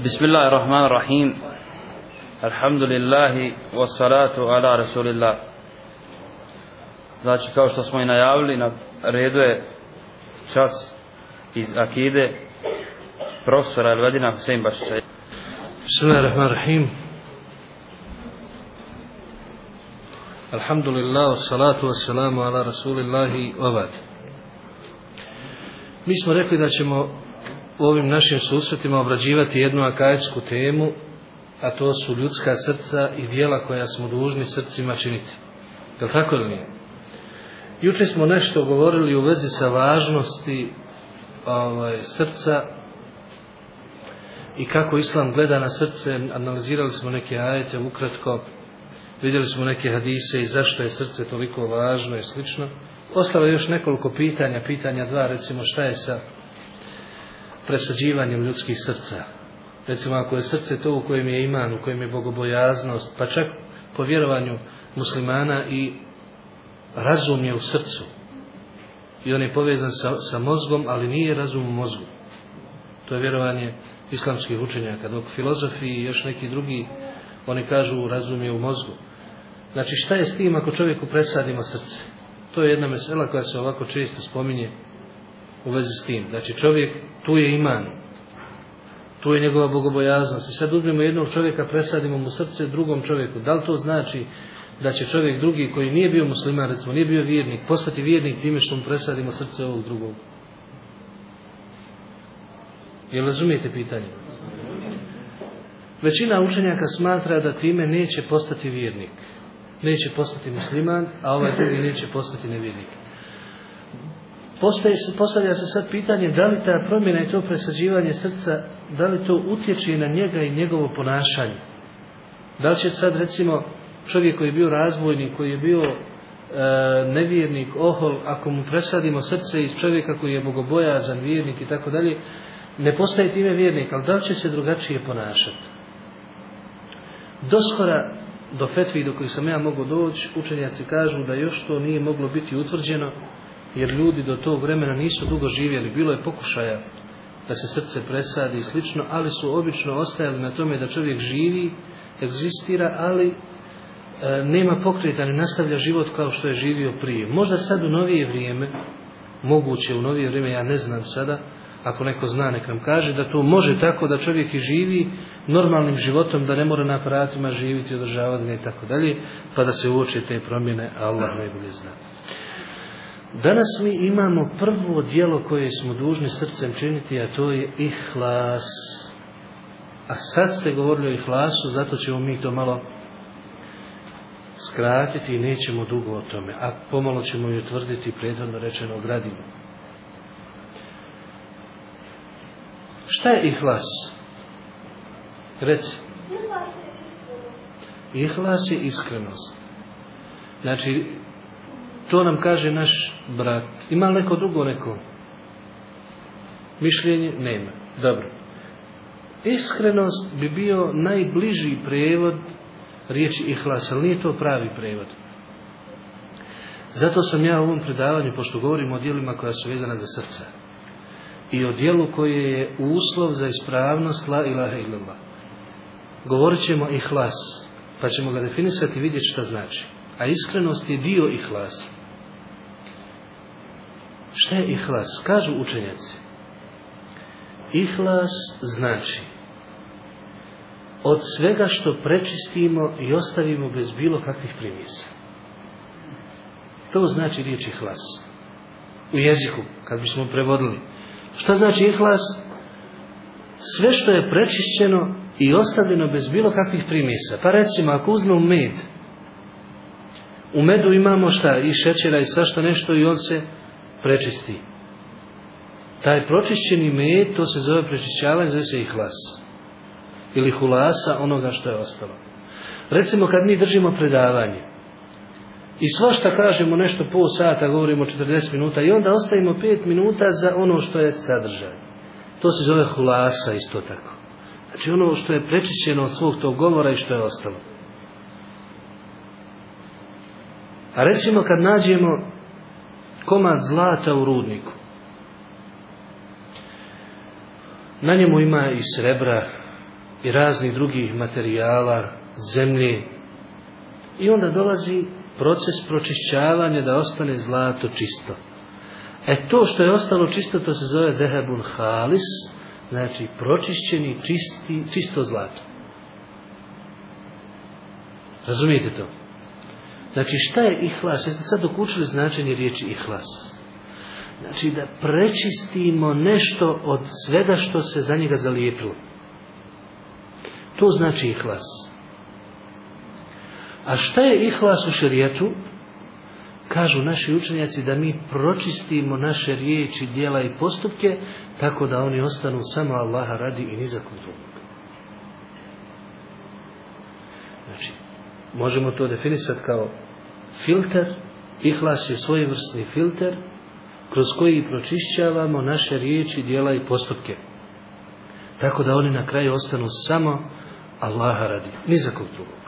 بسم الله الرحمن الرحيم الحمد لله والصلاة على رسول الله Znači, kao što smo i najavili, na redu je čas iz Akide profesora Elvedina Husein Bašića. Bismillahirrahmanirrahim. Alhamdulillah, salatu wassalamu ala rasulillahi wa ba'd. Mi smo rekli da ćemo u ovim našim susretima obrađivati jednu akajsku temu, a to su ljudska srca i dijela koja smo dužni srcima činiti. Je li tako ili nije? Juče smo nešto govorili u vezi sa važnosti ovaj, srca i kako Islam gleda na srce, analizirali smo neke ajete ukratko, vidjeli smo neke hadise i zašto je srce toliko važno i slično. Ostalo je još nekoliko pitanja, pitanja dva, recimo šta je sa presađivanjem ljudskih srca. Recimo ako je srce to u kojem je iman, u kojem je bogobojaznost, pa čak po vjerovanju muslimana i razum je u srcu. I on je povezan sa, sa mozgom, ali nije razum u mozgu. To je vjerovanje islamskih učenjaka. Dok filozofi i još neki drugi, oni kažu razum je u mozgu. Znači šta je s tim ako čovjeku presadimo srce? To je jedna mesela koja se ovako često spominje u vezi s tim. Znači čovjek, tu je iman, tu je njegova bogobojaznost. I sad uzmemo jednog čovjeka, presadimo mu srce drugom čovjeku. Da li to znači da će čovjek drugi koji nije bio musliman, recimo nije bio vjernik, postati vjernik time što mu presadimo srce ovog drugog? Jel razumijete pitanje? Većina učenjaka smatra da time neće postati vjernik. Neće postati musliman, a ovaj drugi neće postati nevjernik. Postaje se, postavlja se sad pitanje da li ta promjena i to presađivanje srca, da li to utječe na njega i njegovo ponašanje. Da li će sad recimo čovjek koji je bio razvojnik, koji je bio e, nevjernik, ohol, ako mu presadimo srce iz čovjeka koji je bogobojazan, vjernik i tako dalje, ne postaje time vjernik, ali da li će se drugačije ponašati? Doskora do fetvi do kojih sam ja mogu doći, učenjaci kažu da još to nije moglo biti utvrđeno, jer ljudi do tog vremena nisu dugo živjeli, bilo je pokušaja da se srce presadi i slično, ali su obično ostajali na tome da čovjek živi, egzistira, ali e, nema pokreta, ne nastavlja život kao što je živio prije. Možda sad u novije vrijeme, moguće u novije vrijeme, ja ne znam sada, ako neko zna nek nam kaže da to može tako da čovjek i živi normalnim životom da ne mora na aparatima živiti održavati i tako dalje pa da se uoče te promjene Allah najbolje zna danas mi imamo prvo dijelo koje smo dužni srcem činiti a to je ihlas a sad ste govorili o ihlasu zato ćemo mi to malo skratiti i nećemo dugo o tome a pomalo ćemo i utvrditi prethodno rečeno gradivo Šta je ihlas? Reci. Ihlas je iskrenost. Znači, to nam kaže naš brat. Ima li neko drugo neko? Mišljenje? Nema. Dobro. Iskrenost bi bio najbliži prevod riječi ihlas, ali nije to pravi prevod. Zato sam ja u ovom predavanju, pošto govorim o dijelima koja su vezana za srce, i o dijelu koje je uslov za ispravnost la ilaha illallah. Govorit ćemo ihlas, pa ćemo ga definisati i vidjeti šta znači. A iskrenost je dio ihlasa. Šta je ihlas? Kažu učenjaci. Ihlas znači od svega što prečistimo i ostavimo bez bilo kakvih primjesa. To znači riječ ihlas. U jeziku, kad bismo prevodili. Šta znači ihlas? Sve što je prečišćeno i ostavljeno bez bilo kakvih primjesa. Pa recimo, ako uzmemo med, u medu imamo šta? I šećera i svašta nešto i on se prečisti. Taj pročišćeni med, to se zove prečišćavanje, zove se ihlas. Ili hulasa onoga što je ostalo. Recimo, kad mi držimo predavanje, I svašta kažemo nešto pol sata, govorimo 40 minuta i onda ostavimo 5 minuta za ono što je sadržaj. To se zove hulasa isto tako. Znači ono što je prečišćeno od svog tog govora i što je ostalo. A recimo kad nađemo komad zlata u rudniku. Na njemu ima i srebra, i raznih drugih materijala, zemlje. I onda dolazi proces pročišćavanja da ostane zlato čisto. E to što je ostalo čisto, to se zove dehebun halis, znači pročišćeni čisti, čisto zlato. Razumijete to? Znači šta je ihlas? Jeste sad dokučili značenje riječi ihlas? Znači da prečistimo nešto od svega što se za njega zalijepilo. To znači ihlas. A šta je ihlas u šerijetu? Kažu naši učenjaci da mi pročistimo naše riječi, dijela i postupke tako da oni ostanu samo Allaha radi i nizakom drugog. Znači, možemo to definisati kao filter, ihlas je svojevrsni filter kroz koji pročišćavamo naše riječi, dijela i postupke. Tako da oni na kraju ostanu samo Allaha radi, ni za kog drugog.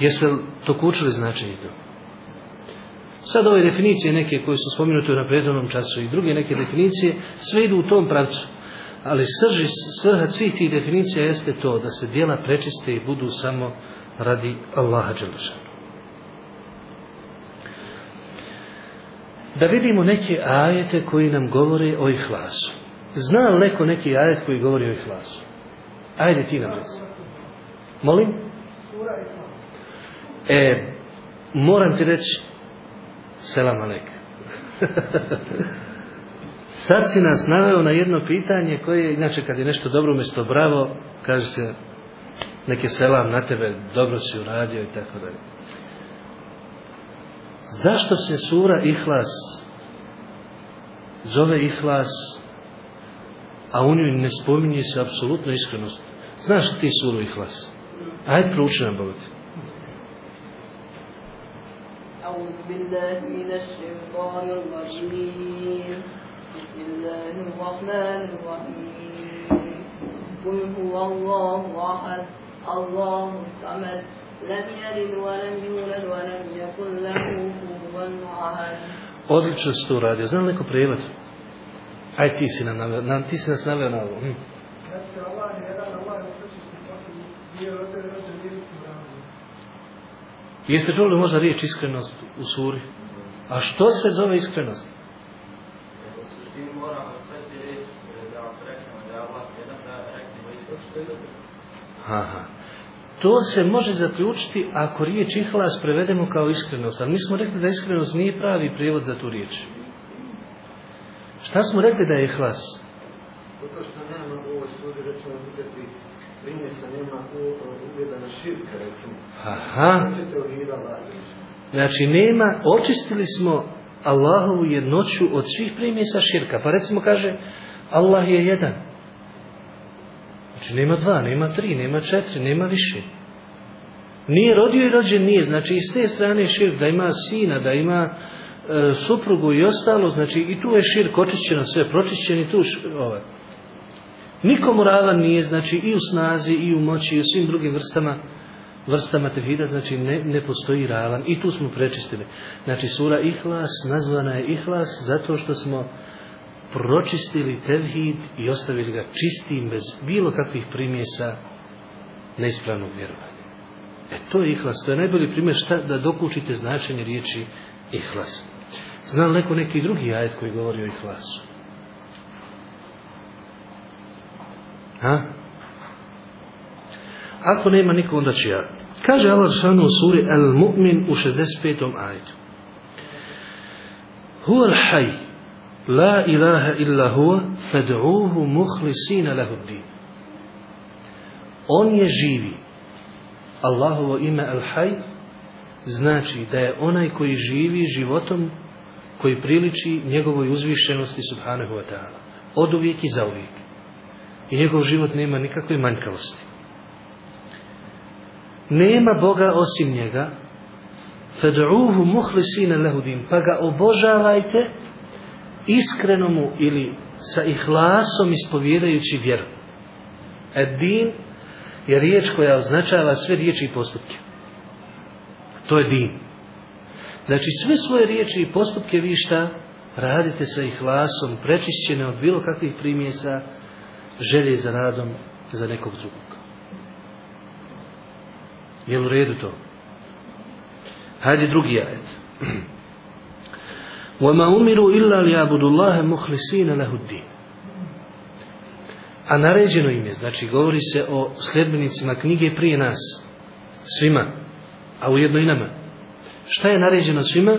Jeste li to kučili značenje to? Sad ove definicije neke koje su spominute na prethodnom času i druge neke definicije, sve idu u tom pravcu. Ali srži, svrha svih tih definicija jeste to da se dijela prečiste i budu samo radi Allaha Đelešanu. Da vidimo neke ajete koji nam govore o ihlasu. Zna li neko neki ajet koji govori o ihlasu? Ajde ti nam reci. Molim? E, moram ti reći selam alek. Sad si nas naveo na jedno pitanje koje, inače kad je nešto dobro umjesto bravo, kaže se neke selam na tebe, dobro si uradio i tako dalje. Zašto se sura Ihlas zove Ihlas, a u njoj ne spominje se apsolutno iskrenost? Znaš ti suru Ihlas? Ajde prouči nam Bogu أعوذ بالله من الشيطان الرجيم بسم الله الرحمن الرحيم قل هو الله أحد الله الصمد لم يلد ولم يولد ولم يكن له كفوا أحد Odlično si to uradio. Znam li neko prijevod? Aj ti si, nam, naveo- nam, ti si nas naveo na ovo. Hm. Znači, Allah je jedan, Allah je sveći svaki nije rođen, rođen, nije su rani. Jeste čuli možda riječ iskrenost u suri? A što se zove iskrenost? Aha. To se može zaključiti ako riječ ihlas prevedemo kao iskrenost. Ali mi smo rekli da iskrenost nije pravi prijevod za tu riječ. Šta smo rekli da je ihlas? Zato što nema u ovoj suri, recimo, nikakvih primjesa, nema u- ugleda na širka, recimo. Aha. Lađe. Znači nema, očistili smo Allahovu jednoću od svih primjesa širka. Pa recimo kaže, Allah je jedan. Znači nema dva, nema tri, nema četiri, nema više. Nije rodio i rođen nije. Znači i s te strane širk, da ima sina, da ima e, suprugu i ostalo. Znači i tu je širk, očišćeno sve, pročišćeni tu ovaj. Nikomu ravan nije, znači i u snazi, i u moći, i u svim drugim vrstama vrstama tevhida, znači ne, ne postoji ravan. I tu smo prečistili. Znači sura Ihlas nazvana je Ihlas zato što smo pročistili tevhid i ostavili ga čistim bez bilo kakvih primjesa neispravnog vjerovanja. E to je Ihlas, to je najbolji primjer šta da dokučite značenje riječi Ihlas. Zna li neko neki drugi ajet koji govori o Ihlasu? Ha? Ako nema niko, onda ću ja. Kaže Allah šanu u suri Al-Mu'min u 65. ajetu. Huwa al-haj, la ilaha illa huwa, fad'uhu muhlisina lahu din. On je živi. Allahovo ime Al-Hayy znači da je onaj koji živi životom koji priliči njegovoj uzvišenosti subhanahu wa ta'ala. Od uvijek i za uvijek. I njegov život nema nikakve manjkavosti. Nema Boga osim njega, fad'uhu muhlisina lahu din, pa ga obožavajte iskreno mu ili sa ihlasom ispovjedajući vjeru. Ed-din je riječ koja označava sve riječi i postupke. To je din. Znači sve svoje riječi i postupke vi šta radite sa ihlasom, prečišćene od bilo kakvih primjesa, želje za radom za nekog drugog. Je u redu to? Hajde drugi ajet. وَمَا أُمِرُوا إِلَّا لِيَعْبُدُ اللَّهَ مُخْلِسِينَ لَهُ الدِّينَ A naređeno im je, znači govori se o sljedbenicima knjige prije nas, svima, a ujedno i nama. Šta je naređeno svima?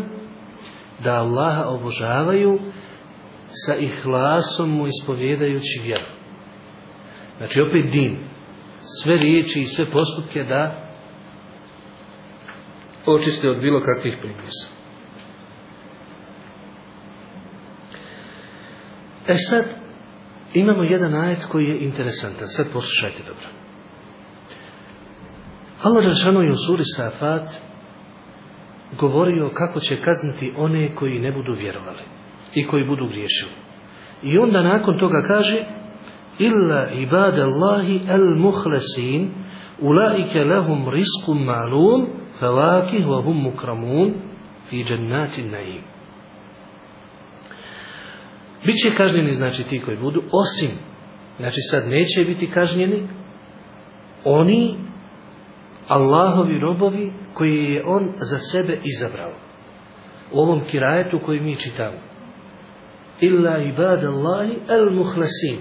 Da Allaha obožavaju sa ihlasom mu ispovjedajući vjeru. Znači opet din. Sve riječi i sve postupke da očiste od bilo kakvih primjesa. E sad, imamo jedan ajet koji je interesantan. Sad poslušajte dobro. Allah Žešanu je u suri Safat govorio kako će kazniti one koji ne budu vjerovali i koji budu griješili. I onda nakon toga kaže illa ibadallahi al muhlesin ulaike lahum riskum ma'lum felakih wa hum mukramun fi džennatin naim. Biće kažnjeni znači ti koji budu osim znači sad neće biti kažnjeni oni Allahovi robovi koji je on za sebe izabrao. U ovom kirajetu koji mi čitamo. Illa ibad Allahi muhlasin.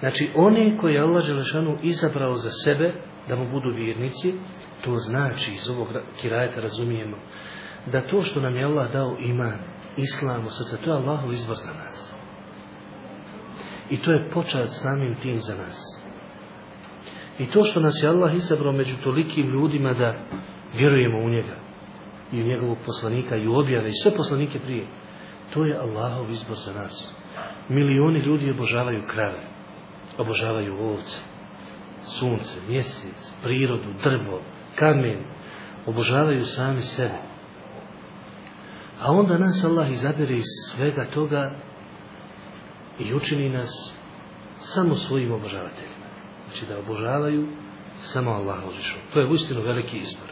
Znači oni koji je Allah Đelešanu izabrao za sebe da mu budu vjernici, to znači iz ovog kirajeta razumijemo da to što nam je Allah dao iman, islam srca. to je Allahov izbor za nas. I to je počet samim tim za nas. I to što nas je Allah izabrao među tolikim ljudima da vjerujemo u njega i u njegovog poslanika i u objave i sve poslanike prije, to je Allahov izbor za nas. Milioni ljudi obožavaju krave, obožavaju ovce, sunce, mjesec, prirodu, drvo, kamen, obožavaju sami sebe. A onda nas Allah izabere iz svega toga i učini nas samo svojim obožavateljima znači da obožavaju samo Allaha uzvišu. To je uistinu veliki izbor.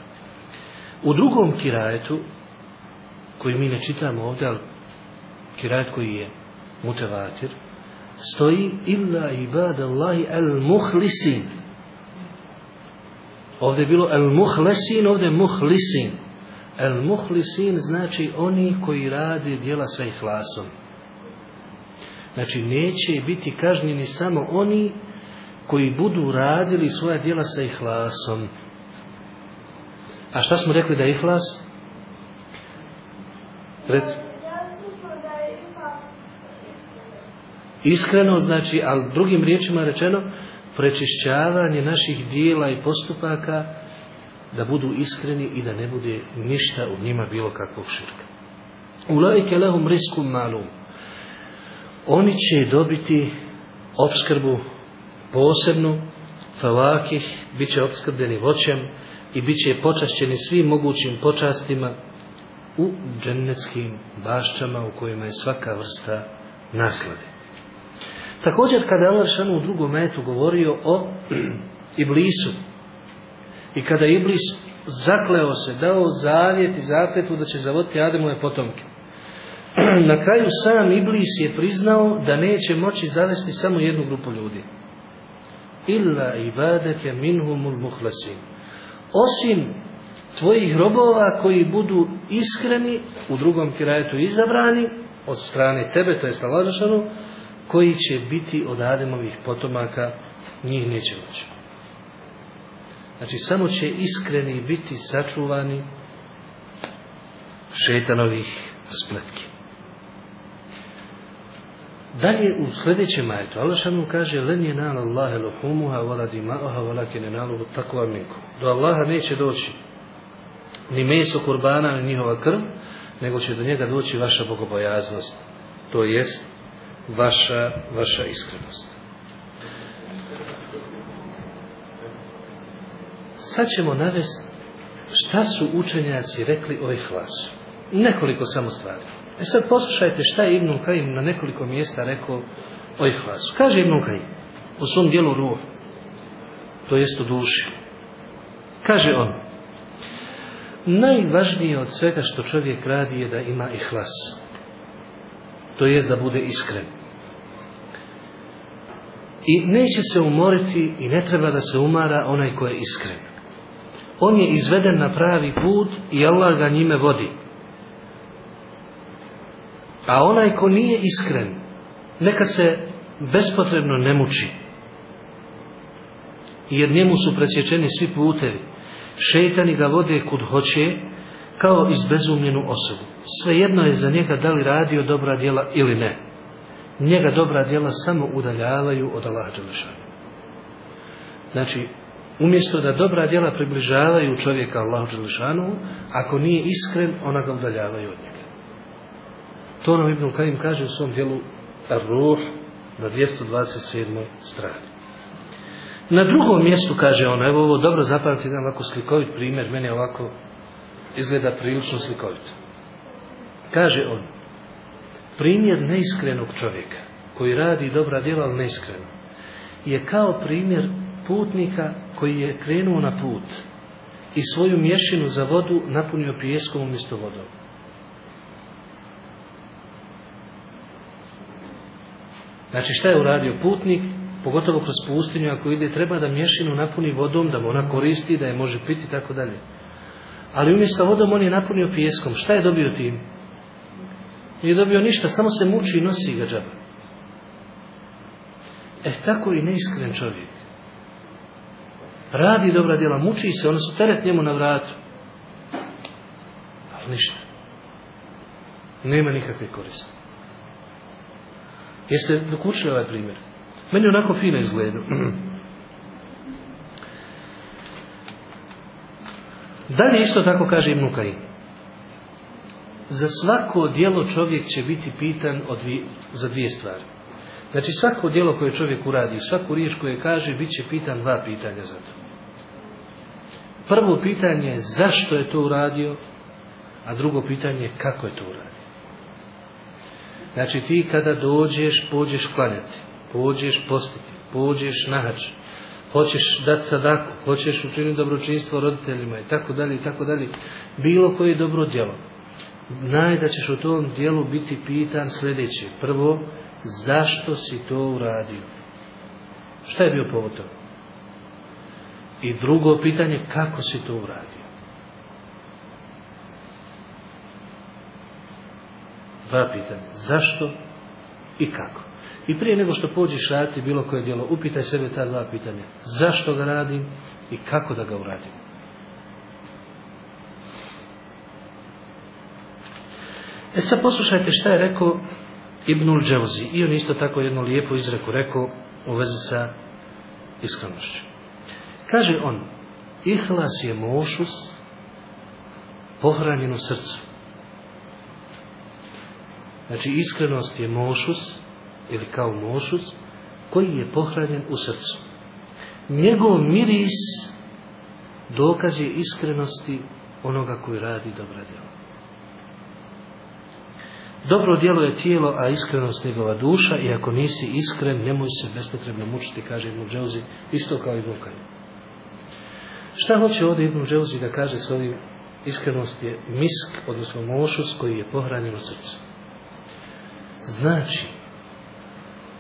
U drugom kirajetu, koji mi ne čitamo ovdje, ali kirajet koji je mutevatir, stoji illa ibad Allahi al muhlisin. Ovdje je bilo al muhlesin, ovdje je muhlisin. Al muhlisin znači oni koji rade djela sa ihlasom. Znači neće biti kažnjeni samo oni koji budu radili svoja djela sa ihlasom. A šta smo rekli da je ihlas? Red. Iskreno znači, ali drugim riječima rečeno, prečišćavanje naših dijela i postupaka da budu iskreni i da ne bude ništa u njima bilo kakvog širka. Ulajke lehum riskum malum. Oni će dobiti obskrbu posebnu favakih, bit će obskrbljeni voćem i bit će počašćeni svim mogućim počastima u džennetskim bašćama u kojima je svaka vrsta naslade. Također kada je Allah u drugom metu govorio o Iblisu i kada Iblis zakleo se, dao zavjet i zakletvu da će zavoditi Ademove potomke. Na kraju sam Iblis je priznao da neće moći zavesti samo jednu grupu ljudi illa ibadake minhumul muhlasin. Osim tvojih robova koji budu iskreni, u drugom kirajetu izabrani, od strane tebe, to je stalažanu, koji će biti od Ademovih potomaka, njih neće moći. Znači, samo će iskreni biti sačuvani šetanovih spletki. Dalje u sljedećem ajetu Allah šanu kaže len je nal Allahe luhumuha wala dima'uha wala kine naluhu takva minkum. Do Allaha neće doći ni meso kurbana ni njihova krv, nego će do njega doći vaša bogobojaznost. To jest vaša, vaša iskrenost. Sad ćemo navesti šta su učenjaci rekli o ihlasu. Nekoliko samo stvari. E sad poslušajte šta je Ibn Kajim na nekoliko mjesta rekao o ihlasu. Kaže Ibn Kajim u svom dijelu ruh, to jest u duši. Kaže on, najvažnije od svega što čovjek radi je da ima ihlas. To jest da bude iskren. I neće se umoriti i ne treba da se umara onaj ko je iskren. On je izveden na pravi put i Allah ga njime vodi. A onaj ko nije iskren, neka se bespotrebno ne muči. Jer njemu su presječeni svi putevi. Šeitani ga vode kud hoće, kao izbezumljenu osobu. Svejedno je za njega da li radio dobra djela ili ne. Njega dobra djela samo udaljavaju od Allaha Đelešana. Znači, umjesto da dobra djela približavaju čovjeka Allahu Đelešanu, ako nije iskren, ona ga udaljavaju od njega. To nam Ibn Kajim kaže u svom dijelu Ar-Ruh na 227. strani. Na drugom mjestu kaže on, evo ovo dobro zapamati jedan ovako slikovit primjer, meni ovako izgleda prilično slikovito. Kaže on, primjer neiskrenog čovjeka, koji radi dobra djela, ali neiskreno, je kao primjer putnika koji je krenuo na put i svoju mješinu za vodu napunio pijeskom umjesto vodom. Znači šta je uradio putnik, pogotovo kroz pustinju ako ide, treba da mješinu napuni vodom, da mu ona koristi, da je može piti i tako dalje. Ali umjesto vodom on je napunio pijeskom. Šta je dobio tim? Nije dobio ništa, samo se muči i nosi ga džaba. E tako i neiskren čovjek. Radi dobra djela, muči se, ona su teret njemu na vratu. Ali ništa. Nema nikakve koriste. Jeste dokučili ovaj primjer? Meni onako fino izgleda. Dalje isto tako kaže Ibn Kajim. Za svako dijelo čovjek će biti pitan od dvije, za dvije stvari. Znači svako dijelo koje čovjek uradi, svaku riječ koje kaže, bit će pitan dva pitanja za to. Prvo pitanje je zašto je to uradio, a drugo pitanje je kako je to uradio. Znači ti kada dođeš, pođeš klanjati, pođeš postiti, pođeš nahač, hoćeš dati sadaku, hoćeš učiniti dobročinstvo roditeljima i tako dalje i tako dalje, bilo koje dobro djelo. Naj da ćeš u tom dijelu biti pitan sljedeće. Prvo, zašto si to uradio? Šta je bio povod toga? I drugo pitanje, kako si to uradio? Dva pitanja. Zašto i kako? I prije nego što pođeš raditi bilo koje djelo, upitaj sebe ta dva pitanja. Zašto ga radim i kako da ga uradim? E sad poslušajte šta je rekao Ibnul Dževzi. I on isto tako jednu lijepu izreku rekao u vezi sa iskrenošću. Kaže on, ihlas je mošus pohranjen u srcu. Znači iskrenost je mošus, ili kao mošus, koji je pohranjen u srcu. Njegov miris dokaz je iskrenosti onoga koji radi dobra djela. Dobro djelo je tijelo, a iskrenost njegova duša i ako nisi iskren, nemoj se bespotrebno mučiti, kaže Ibn Dželzi, isto kao i Vukaj. Šta hoće ovdje Ibn Dželzi da kaže s ovim iskrenost je misk, odnosno mošus koji je pohranjen u srcu. Znači,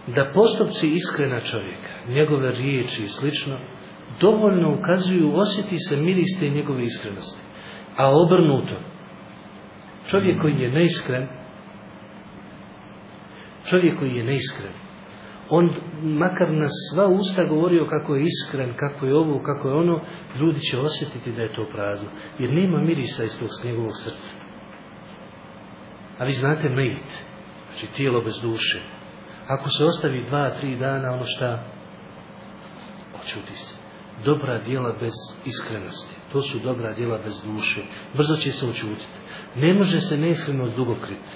da postupci iskrena čovjeka, njegove riječi i slično, dovoljno ukazuju, osjeti se miris te njegove iskrenosti. A obrnuto, čovjek koji je neiskren, čovjek koji je neiskren, on makar na sva usta govorio kako je iskren, kako je ovo, kako je ono, ljudi će osjetiti da je to prazno. Jer nema mirisa iz tog njegovog srca. A vi znate mejt, znači tijelo bez duše, Ako se ostavi dva, tri dana, ono šta? Očuti se. Dobra djela bez iskrenosti. To su dobra djela bez duše. Brzo će se očutiti. Ne može se neiskrenost dugo kriti.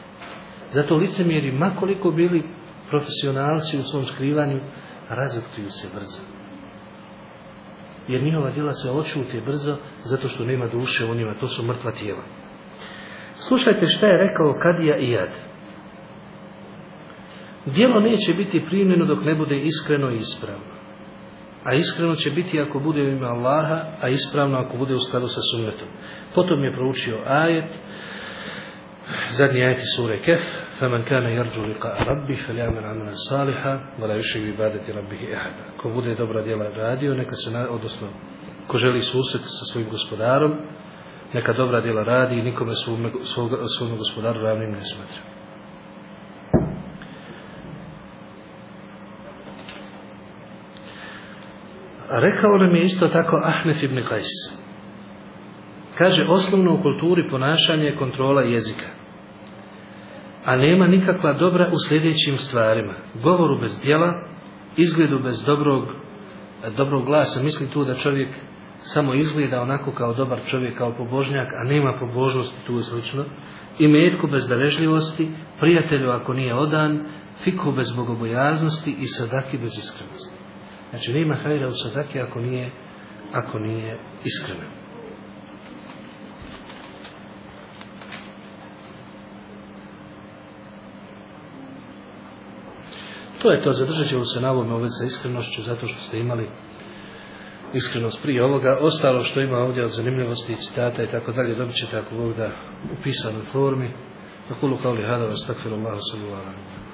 Zato licemjeri, makoliko bili profesionalci u svom skrivanju, razotkriju se brzo. Jer njihova djela se očute brzo, zato što nema duše u njima. To su mrtva tijela. Slušajte šta je rekao Kadija i Jad. Dijelo neće biti primljeno dok ne bude iskreno i ispravno. A iskreno će biti ako bude u ime Allaha, a ispravno ako bude u skladu sa sunnetom. Potom je proučio ajet, zadnji ajet iz sure Kef, فمن كان يرجو لقاء ربي فليعمل عملا صالحا ولا يشرك بعبادة ربه أحدا ko bude dobra djela radio neka se na, odnosno ko želi susret sa svojim gospodarom neka dobra djela radi i nikome svome, svoga, svome gospodaru ravnim ne smatra rekao nam je isto tako Ahnef ibn Qais kaže osnovno u kulturi ponašanje je kontrola jezika a nema nikakva dobra u sljedećim stvarima. Govoru bez dijela, izgledu bez dobrog, dobrog glasa. Misli tu da čovjek samo izgleda onako kao dobar čovjek, kao pobožnjak, a nema pobožnosti tu slično. I metku bez darežljivosti, prijatelju ako nije odan, fiku bez bogobojaznosti i sadaki bez iskrenosti. Znači nema hajra u sadaki ako nije, ako nije iskreno. To je to, zadržat ćemo se na ovome ove sa iskrenošću, zato što ste imali iskrenost prije ovoga. Ostalo što ima ovdje od zanimljivosti i citata i tako dalje, dobit ćete ako Bog da u pisanoj formi. Fakulu kao li hada vas sallahu Allahu sallallahu